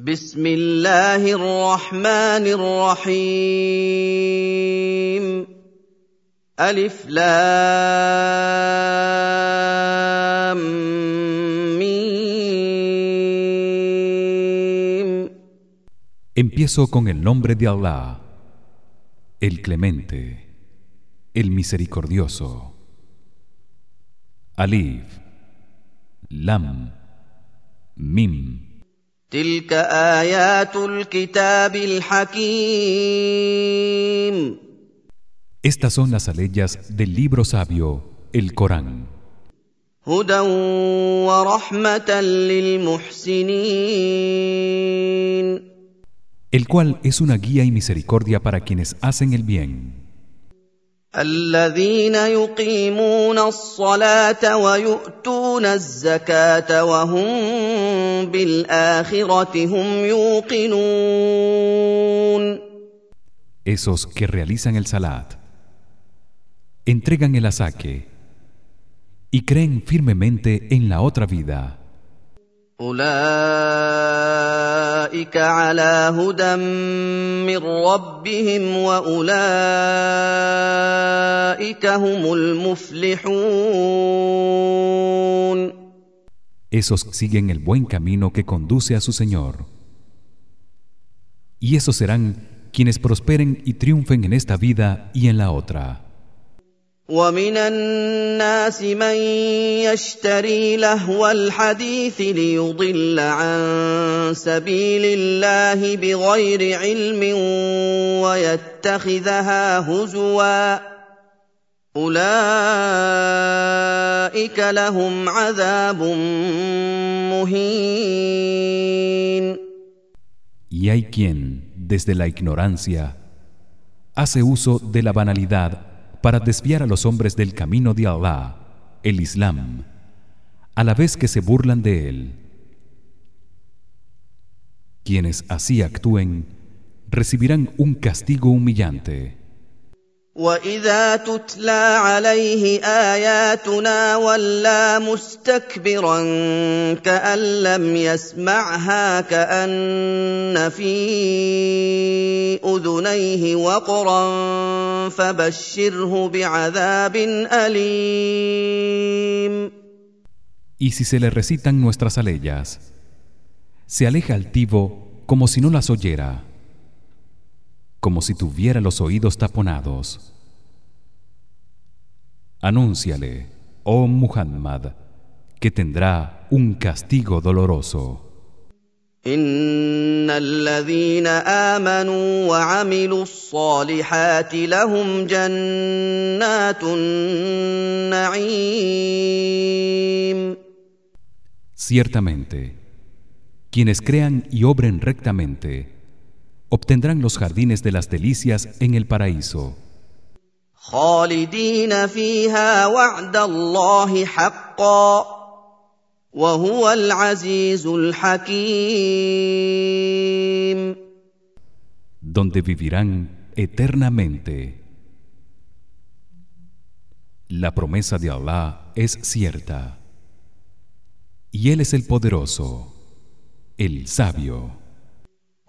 بسم الله الرحمن الرحيم ألف لام ميم Empiezo con el nombre de Allah, el Clemente, el Misericordioso. Alif, Lam, Mim. تلك آيات الكتاب الحكيم Estas son las aleyas del libro sabio, el Corán, هدى ورحمة للمحسنين el cual es una guía y misericordia para quienes hacen el bien. الذين يقيمون الصلاة ويؤتون الزكاة وهم بالآخرة هم يوقنون Esos que realizan el salat, entregan el asaque y creen firmemente en la otra vida. أولئك على هدى من ربهم وأولئك هم المفلحون Esos siguen el buen camino que conduce a su Señor. Y esos serán quienes prosperen y triunfen en esta vida y en la otra. ومن الناس من يشتري لهو الحديث ليضل عن سبيل الله بغير علم ويتخذها هزوا. أولئك لهم عذاب مهين. Y hay quien, desde la ignorancia, hace uso de la banalidad para desviar a los hombres del camino de Allah, el Islam, a la vez que se burlan de él. Quienes así actúen recibirán un castigo humillante. واذا تتلى عليه اياتنا ولى مستكبرا كان لم يسمعها كان في اذنيه وقرا فبشره بعذاب اليم Y si se le recitan nuestras aleyas, se aleja altivo como si no las oyera, como si tuviera los oídos taponados. Anúnciale, oh Muhammad, que tendrá un castigo doloroso. ان الذين امنوا وعملوا الصالحات لهم جنات النعيم Ciertamente, quienes crean y obren rectamente obtendrán los jardines de las delicias en el paraíso. خالدين فيها وعد الله حقا وهو العزيز الحكيم donde vivirán eternamente. La promesa de Allah es cierta. Y él es el poderoso, el sabio.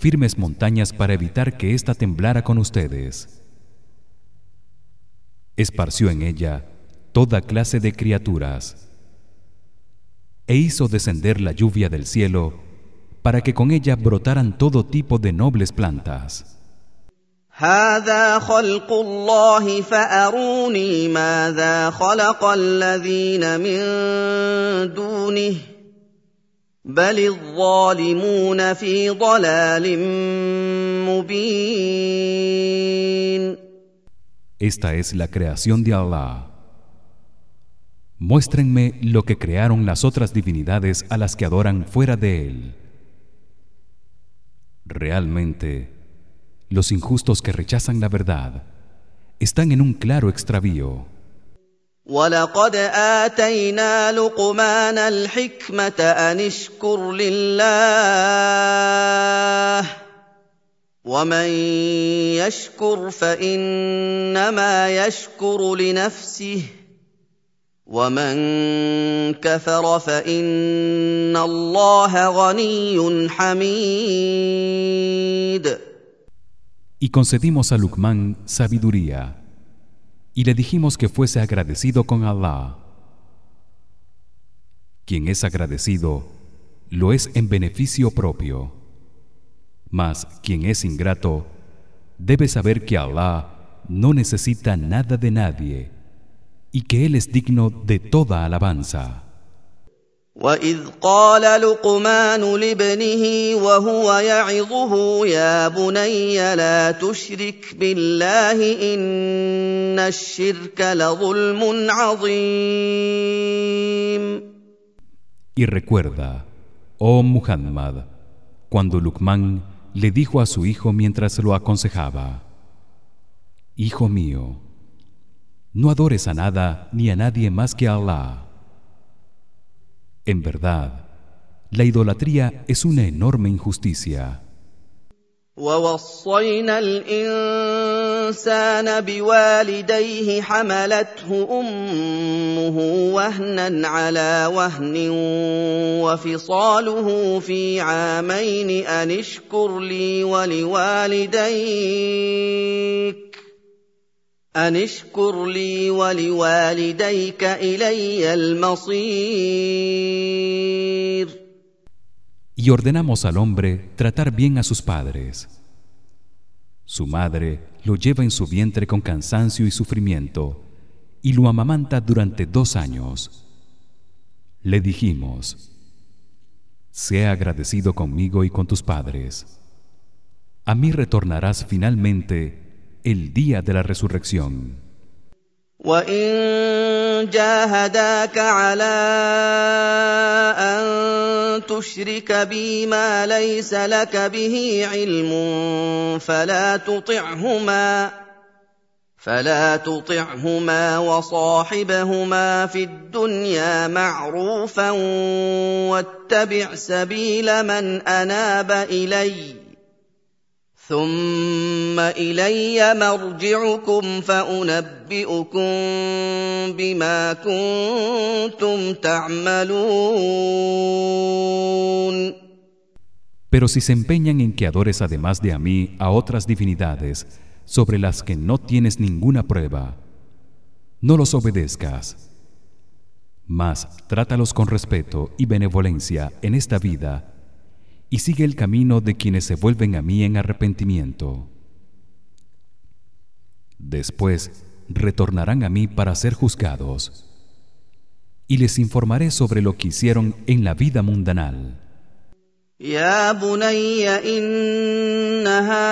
firmes montañas para evitar que ésta temblara con ustedes. Esparció en ella toda clase de criaturas e hizo descender la lluvia del cielo para que con ella brotaran todo tipo de nobles plantas. هذا خلق الله فاروني ماذا خلق الذين من دونه بل الظالمون في ضلال مبين Esta es la creación de Allah. Muéstrenme lo que crearon las otras divinidades a las que adoran fuera de él. Realmente los injustos que rechazan la verdad están en un claro extravío. ولقد اتينا لقمان الحكمه ان اشكر لله ومن يشكر فانما يشكر لنفسه ومن كفر فان الله غني حميد. Y concedimos a Luqman sabiduría. Y le dijimos que fuese agradecido con Allah. Quien es agradecido lo es en beneficio propio. Mas quien es ingrato debe saber que Allah no necesita nada de nadie y que él es digno de toda alabanza. واذ قال لقمان لابنه وهو يعظه يا بني لا تشرك بالله ان الشرك لظلم عظيم Y recuerda, oh Muhammad, cuando Luqman le dijo a su hijo mientras lo aconsejaba: Hijo mío, no adores a nada ni a nadie más que a Allah. En verdad, la idolatría es una enorme injusticia. ووصينا الانسان بوالديه حملته امه وهنا على وهن وفصاله في عامين ان اشكر لي ولوالديك ان اشكر لي ولوالديك الي المصير y ordenamos al hombre tratar bien a sus padres. Su madre lo lleva en su vientre con cansancio y sufrimiento y lo amamanta durante dos años. Le dijimos: Sea agradecido conmigo y con tus padres. A mí retornarás finalmente el día de la resurrección. وان جاهداك على ان تشرك بي ما ليس لك به علم فلا تطعهما فلا تطعهما وصاحبهما في الدنيا معروفا واتبع سبيل من اناب اليّ. ثم الي مرجعكم فانبئكم بما كنتم تعملون Pero si se empeñan en que adores además de a mí a otras divinidades sobre las que no tienes ninguna prueba no los obedezcas mas trátalos con respeto y benevolencia en esta vida y sigue el camino de quienes se vuelven a mí en arrepentimiento después retornarán a mí para ser juzgados y les informaré sobre lo que hicieron en la vida mundanal يا بني انها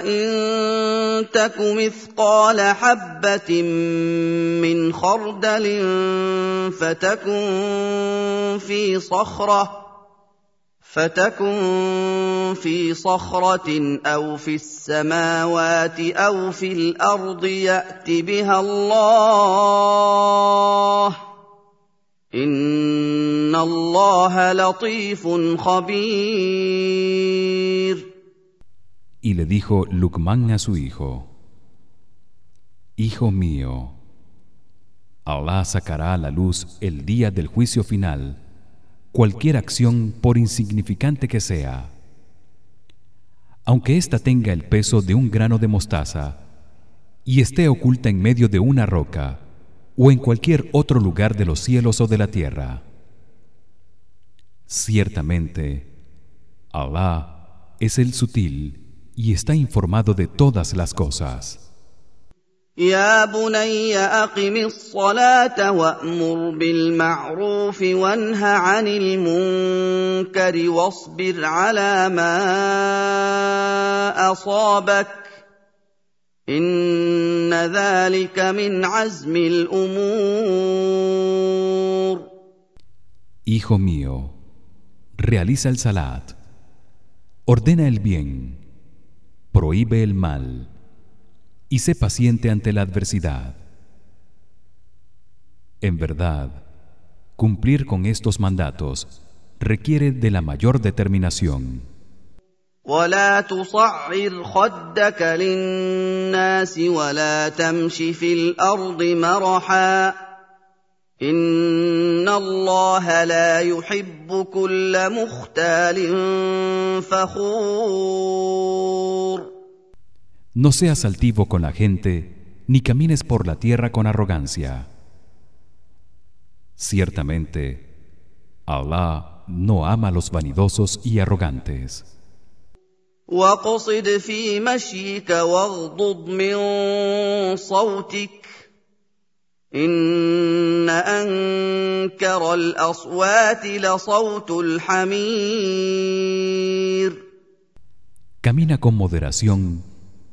ان تك مثقال حبه من خردل فتكن في صخره فتكن في صخره أو في السماوات أو في الأرض يات بها الله ان الله لطيف خبير Y le dijo Luqman a su hijo Hijo mío Allah sacará a la luz el día del juicio final cualquier acción por insignificante que sea aunque ésta tenga el peso de un grano de mostaza y esté oculta en medio de una roca o en cualquier otro lugar de los cielos o de la tierra ciertamente Allah es el sutil y está informado de todas las cosas. يا بني أقم الصلاة وأمر بالمعروف وانه عن المنكر واصبر على ما أصابك إن ذلك من عزم الأمور. Hijo mío, realiza el salat, ordena el bien, prohíbe el mal y sé paciente ante la adversidad. En verdad, cumplir con estos mandatos requiere de la mayor determinación. ولا تصعر خدك للناس ولا تمش في الارض مرحا ان الله لا يحب كل مختال فخور No seas altivo con la gente ni camines por la tierra con arrogancia. Ciertamente, Allah no ama a los vanidosos y arrogantes. واقصد في مشيك واغضض من صوتك ان انكر الاصوات لصوت الحمير Camina con moderación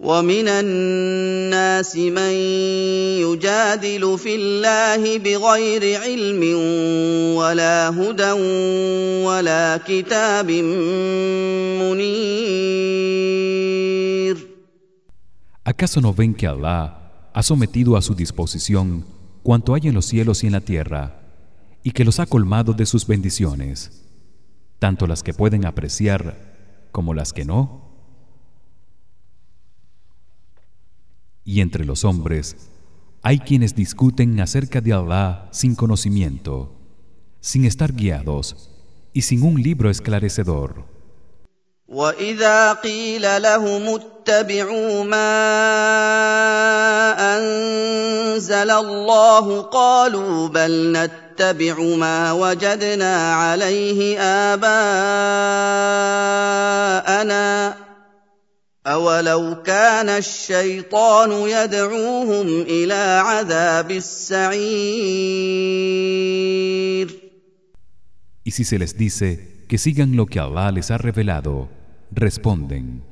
ومن الناس من يجادل في الله بغير علم ولا هدى ولا كتاب منير ¿Acaso no ven que Allah ha sometido a su disposición cuanto hay en los cielos y en la tierra y que los ha colmado de sus bendiciones, tanto las que pueden apreciar como las que no? Y entre los hombres hay quienes discuten acerca de Allah sin conocimiento, sin estar guiados y sin un libro esclarecedor. واذا قيل لهم اتبعوا ما انزل الله قالوا بل نتبع ما وجدنا عليه اباءنا اولو كان الشيطان يدعوهم الى عذاب السعير Y si se les dice que sigan lo que Allah les ha revelado, responden: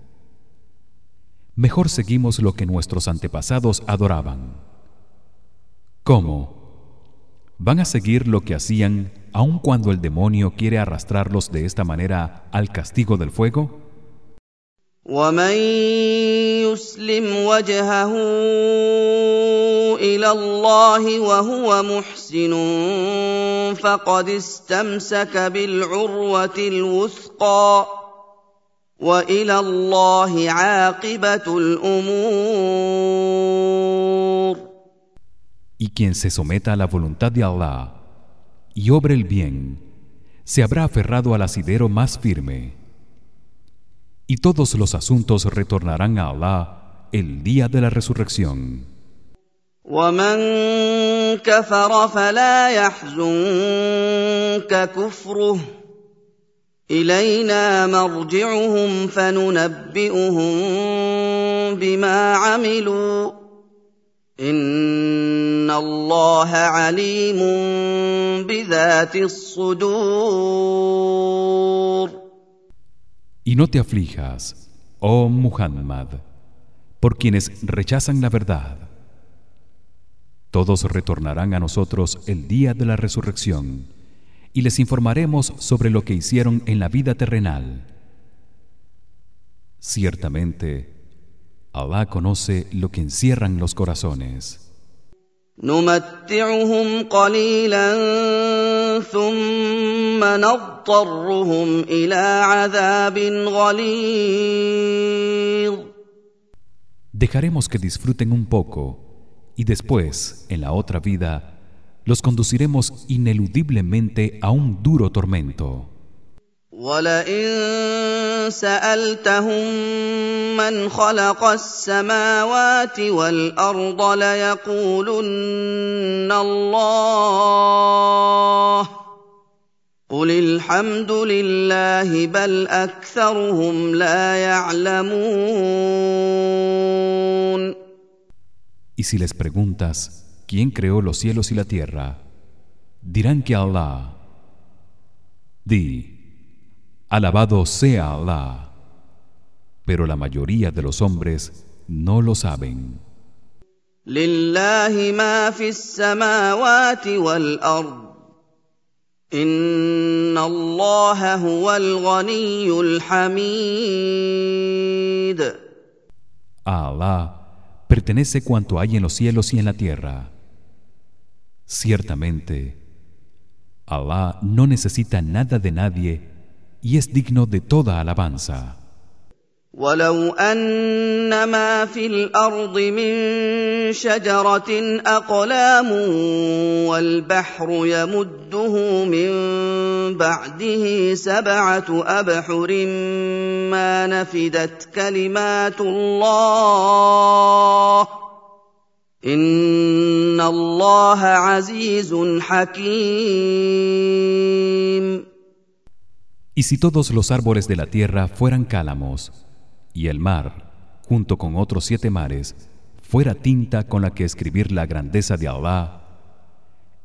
Mejor seguimos lo que nuestros antepasados adoraban. ¿Cómo? ¿Van a seguir lo que hacían aun cuando el demonio quiere arrastrarlos de esta manera al castigo del fuego? ومن يسلم وجهه إلى الله وهو محسن فقد استمسك بالعروه الوثقى والى الله عاقبه الأمور Y quien se someta a la voluntad de Allah y obre el bien, se habrá aferrado al asidero más firme. Y todos los asuntos retornarán a Allah el día de la resurrección. ومن كفر فلا يحزنك كفره الينا مرجعهم فننبئهم بما عملوا ان الله عليم بذات الصدور y no te aflijas, oh Muhammad, por quienes rechazan la verdad. Todos retornarán a nosotros el día de la resurrección y les informaremos sobre lo que hicieron en la vida terrenal. Ciertamente, Allah conoce lo que encierran los corazones. نمتعهم قليلا ثم نضطرهم الى عذاب غليظ Dejaremos que disfruten un poco y después en la otra vida los conduciremos ineludiblemente a un duro tormento ولئن سالتهم من خلق السماوات والارض ليقولن الله قل الحمد لله بل اكثرهم لا يعلمون Y si les preguntas quién creó los cielos y la tierra? Dirán que Allah Di Alabado sea Allah. Pero la mayoría de los hombres no lo saben. Lillahi ma fis samawati wal ard. Inna Allah huwal ghaniyyul hamid. Allah pertenece cuanto hay en los cielos y en la tierra. Ciertamente, Allah no necesita nada de nadie y es digno de toda alabanza. ولو ان ما في الأرض من شجره اقلام والبحر يمده من بعده سبعه ابحر ما نفدت كلمات الله ان الله عزيز حكيم Y si todos los árboles de la tierra fueran cálamos y el mar, junto con otros siete mares, fuera tinta con la que escribir la grandeza de Allah,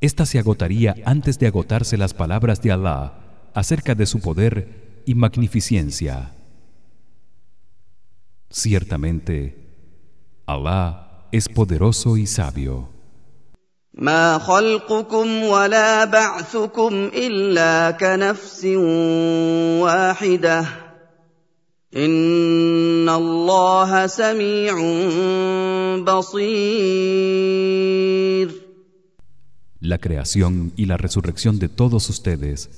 ésta se agotaría antes de agotarse las palabras de Allah acerca de su poder y magnificencia. Ciertamente, Allah es poderoso y sabio. ما خلقكم ولا بعثكم الا كنفس واحده ان الله سميع بصير La creación y la resurrección de todos ustedes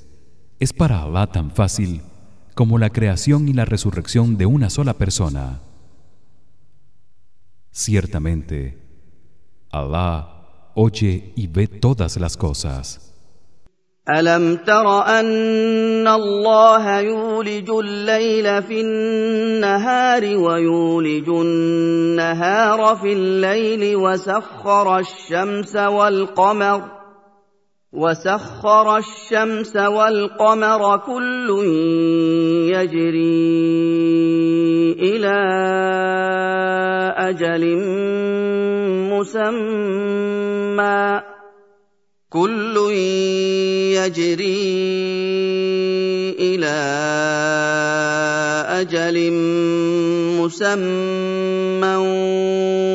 es para Allah tan fácil como la creación y la resurrección de una sola persona. Ciertamente, Allah oye y ve todas las cosas. الم تر ان الله يولج الليل في النهار ويولج النهار في الليل وسخر الشمس والقمر وسخر الشمس والقمر كل يجري إلى أجل مسمى كل يجري إلى أجل مسمى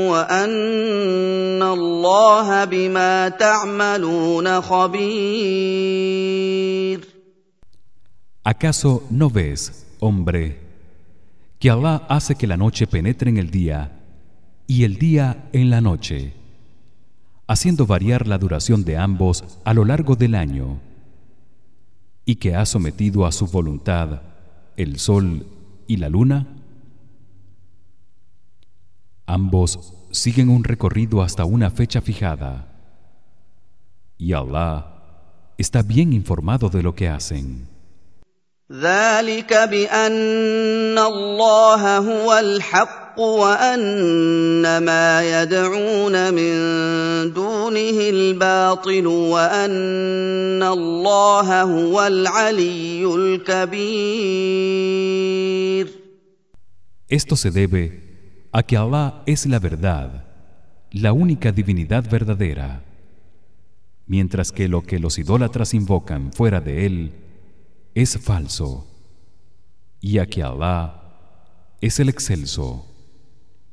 وان الله بما تعملون خبير ¿Acaso no ves, hombre, que Allah hace que la noche penetre en el día y el día en la noche, haciendo variar la duración de ambos a lo largo del año, y que ha sometido a su voluntad el sol y la luna? Ambos siguen un recorrido hasta una fecha fijada. Y Allah está bien informado de lo que hacen. ذلك بان الله هو الحق وان ما يدعون من دونه الباطل وان الله هو العلي الكبير Esto se debe a que Allah es la verdad, la única divinidad verdadera, mientras que lo que los idólatras invocan fuera de él es falso y a que Allah es el excelso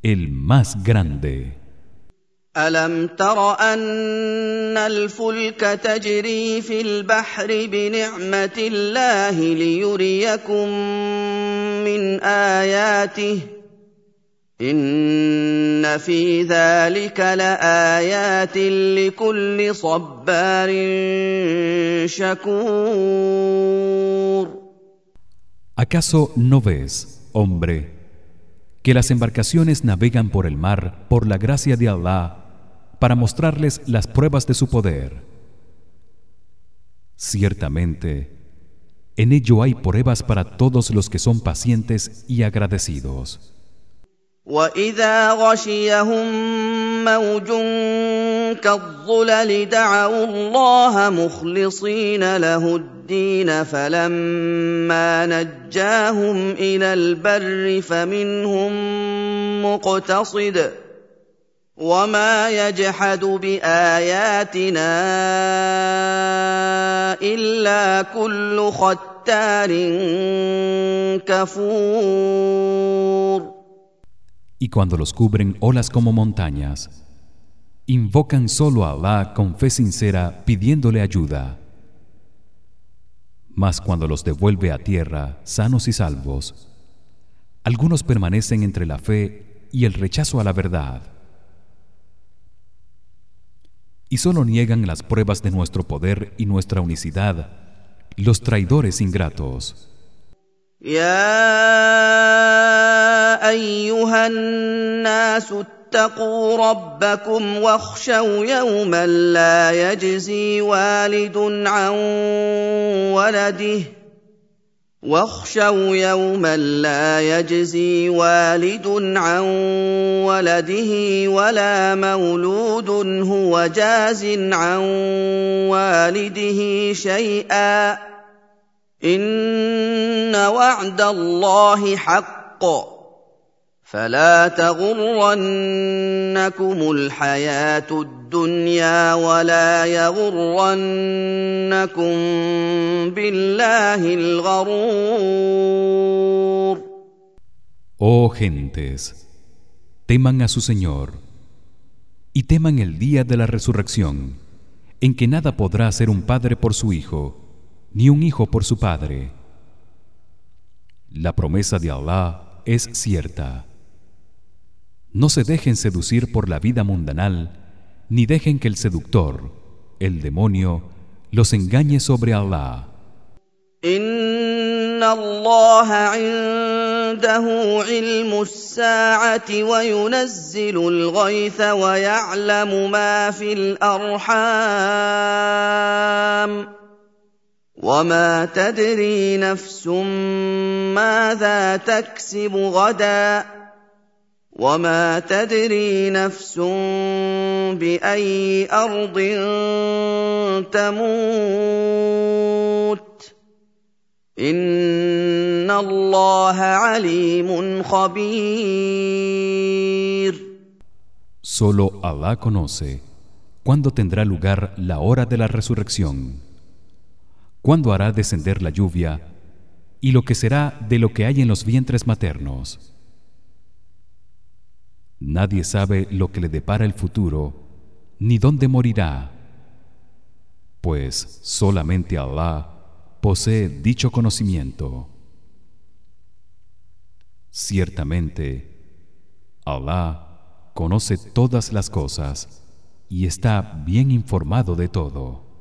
el más grande الم تر ان الفلك تجري في البحر بنعمه الله ليريكم من اياته ان في ذلك لايات لكل صبار شكور ¿Acaso no ves, hombre, que las embarcaciones navegan por el mar por la gracia de Allah para mostrarles las pruebas de su poder ciertamente en ello hay pruebas para todos los que son pacientes y agradecidos واذا غشيهم موج كالظلل دعوا الله مخلصين له الدين فلما نجاهم إلى البر فمنهم مقتصد وما يجحد باياتنا الا كل ختار كفور Y cuando los cubren olas como montañas, invocan solo a Allah con fe sincera pidiéndole ayuda. mas cuando los devuelve a tierra sanos y salvos algunos permanecen entre la fe y el rechazo a la verdad. Y solo niegan las pruebas de nuestro poder y nuestra unicidad los traidores ingratos. Ya الناس اتقوا ربكم واخشوا يوما لا يجزي والد عن ولده. واخشوا يوما لا يجزي والد عن ولده ولا مولود هو جاز عن والده شيئا. إن وعد الله حق. فلا تغرنكم الحياه الدنيا ولا يغرنكم بالله الغرور Oh gentes teman a su Señor y teman el día de la resurrección en que nada podrá ser un padre por su hijo ni un hijo por su padre la promesa de Allah es cierta no se dejen seducir por la vida mundanal ni dejen que el seductor el demonio los engañe sobre Allah inna Allah indahu ilmu as-sa'ati wa yunazzilu al-ghaytha wa ya'lamu ma fil arham وما تدري نفس ماذا تكسب غدا وما تدري نفس باي ارض تموت ان الله عليم خبير Solo Allah conoce cuándo tendrá lugar la hora de la resurrección, cuándo hará descender la lluvia y lo que será de lo que hay en los vientres maternos. Nadie sabe lo que le depara el futuro ni dónde morirá, pues solamente Allah posee dicho conocimiento. Ciertamente Allah conoce todas las cosas y está bien informado de todo.